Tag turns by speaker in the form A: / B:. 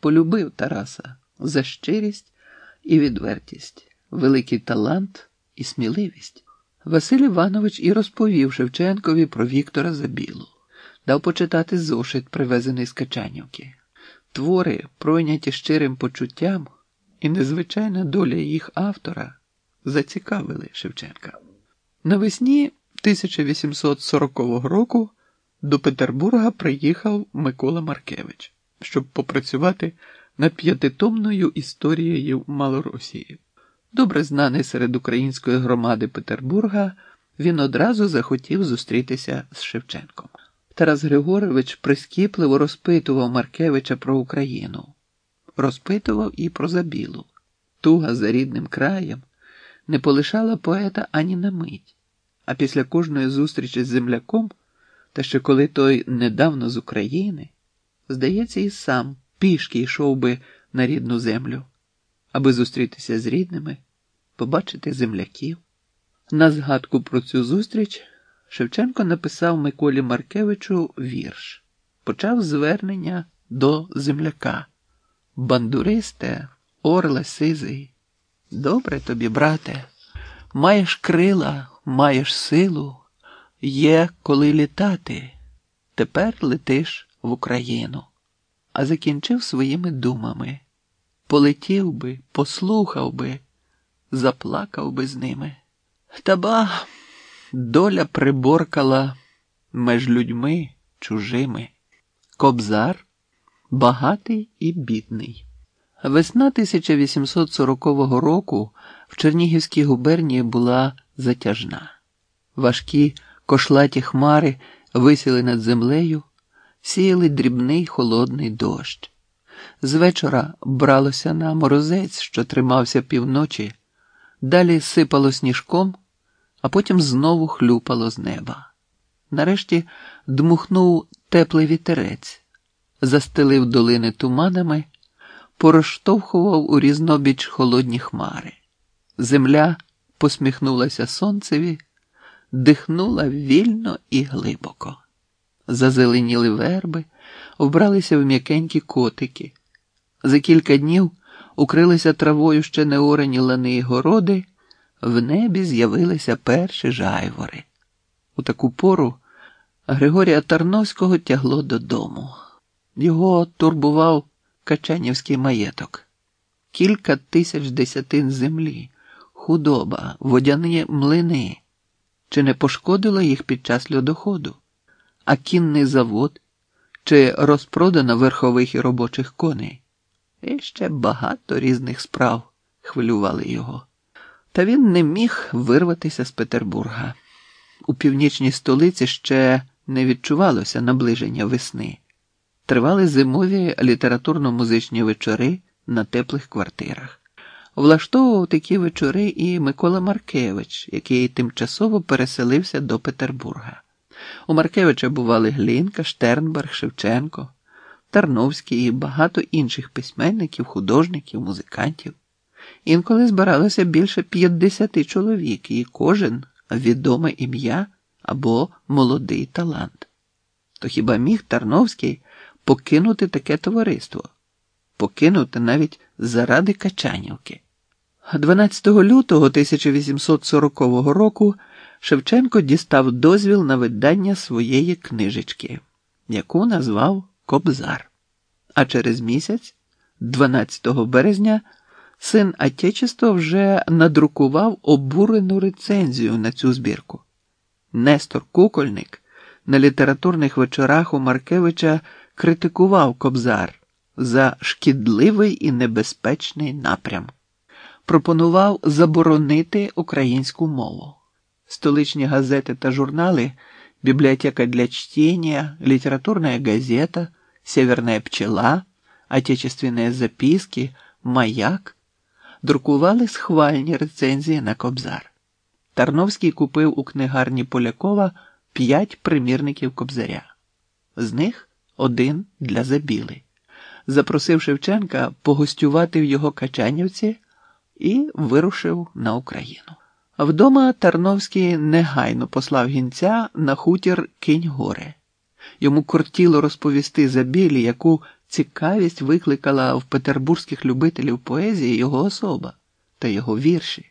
A: полюбив Тараса за щирість і відвертість, великий талант і сміливість. Василь Іванович і розповів Шевченкові про Віктора Забілу, дав почитати зошит, привезений з Качанівки. Твори, пройняті щирим почуттям, і незвичайна доля їх автора зацікавили Шевченка. Навесні 1840 року до Петербурга приїхав Микола Маркевич, щоб попрацювати над п'ятитомною історією Малоросії. Добре знаний серед української громади Петербурга, він одразу захотів зустрітися з Шевченком. Тарас Григорович прискіпливо розпитував Маркевича про Україну, розпитував і про Забілу. Туга за рідним краєм не полишала поета ані на мить, а після кожної зустрічі з земляком, та ще коли той недавно з України, здається, і сам пішки йшов би на рідну землю, аби зустрітися з рідними, побачити земляків. На згадку про цю зустріч Шевченко написав Миколі Маркевичу вірш, почав звернення до земляка. Бандуристе, орле сизий, добре тобі, брате, маєш крила, маєш силу, є коли літати. Тепер летиш в Україну, а закінчив своїми думами. Полетів би, послухав би, заплакав би з ними. Та ба, доля приборкала меж людьми чужими. Кобзар багатий і бідний. Весна 1840 року в Чернігівській губернії була затяжна. Важкі кошлаті хмари висіли над землею, сіяли дрібний холодний дощ. З вечора бралося на морозець, що тримався півночі, далі сипало сніжком, а потім знову хлюпало з неба. Нарешті дмухнув теплий вітерець, застелив долини туманами, пороштовхував у різнобіч холодні хмари. Земля посміхнулася сонцеві, дихнула вільно і глибоко. Зазеленіли верби, вбралися в м'якенькі котики. За кілька днів укрилися травою ще неорені лани й городи, в небі з'явилися перші жайвори. У таку пору Григорія Тарновського тягло додому. Його турбував Качанівський маєток, кілька тисяч десятин землі, худоба, водяні млини. Чи не пошкодило їх під час льодоходу, а кінний завод, чи розпродано верхових і робочих коней? І ще багато різних справ хвилювали його. Та він не міг вирватися з Петербурга. У північній столиці ще не відчувалося наближення весни. Тривали зимові літературно-музичні вечори на теплих квартирах. Влаштовував такі вечори і Микола Маркевич, який тимчасово переселився до Петербурга. У Маркевича бували Глінка, Штернберг, Шевченко, Тарновський і багато інших письменників, художників, музикантів. Інколи збиралося більше 50 чоловік, і кожен відоме ім'я або молодий талант. То хіба міг Тарновський покинути таке товариство, покинути навіть заради Качанівки? 12 лютого 1840 року Шевченко дістав дозвіл на видання своєї книжечки, яку назвав Кобзар. А через місяць, 12 березня, син Отечества вже надрукував обурену рецензію на цю збірку. Нестор Кукольник на літературних вечорах у Маркевича критикував Кобзар за шкідливий і небезпечний напрям. Пропонував заборонити українську мову. Столичні газети та журнали, бібліотека для чтения, літературна газета, Северная пчела, отечественные записки, маяк друкували схвальні рецензії на Кобзар. Тарновський купив у книгарні Полякова п'ять примірників Кобзаря. З них один для Забіли. Запросив Шевченка погостювати в його Качанівці і вирушив на Україну. Вдома Тарновський негайно послав гінця на хутір кінь горе. Йому кортіло розповісти Забілі, яку цікавість викликала в петербурзьких любителів поезії його особа та його вірші.